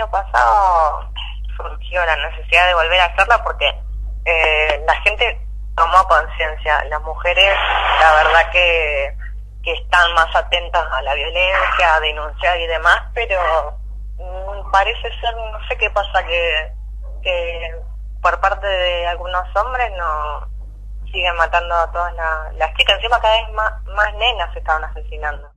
año pasado surgió la necesidad de volver a hacerla porque eh, la gente tomó conciencia. Las mujeres, la verdad que, que están más atentas a la violencia, a denunciar y demás, pero mm, parece ser, no sé qué pasa, que, que por parte de algunos hombres no siguen matando a todas las, las chicas. Encima cada vez más, más nenas se estaban asesinando.